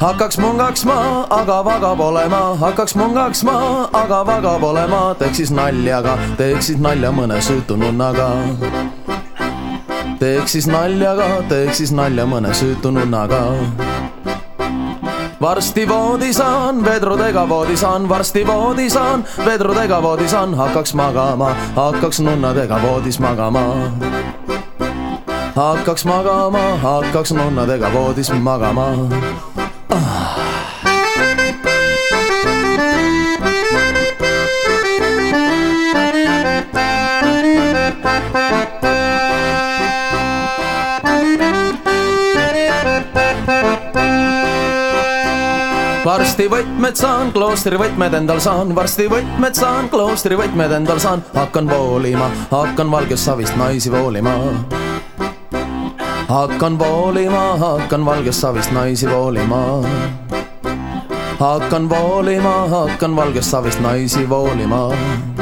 hakkaks mungaks ma, aga vaga pole ma, hakkaks mungaks ma, aga vaga pole ma, teeks siis nalja, aga teeks siis nalja mõne süütu nunnaga. teeks siis nalja, aga teeks siis nalja mõne süütu nunnaga varsti voodi saan, vedrudega voodi saan, varsti voodi saan, vedrudega voodi saan, hakkaks magama, hakkaks nunnadega voodis magama. hakkaks magama, hakkaks nunnadega voodis magama varsti võtmed saan, kloostri võtmed endal saan, varsti võtmed saan, kloostri võtmed endal saan, hakkan voolima, hakkan valgest savist naisi voolima. hakkan voolima, hakkan valgest savist naisi voolima. hakkan voolima, hakkan valgest savist naisi voolima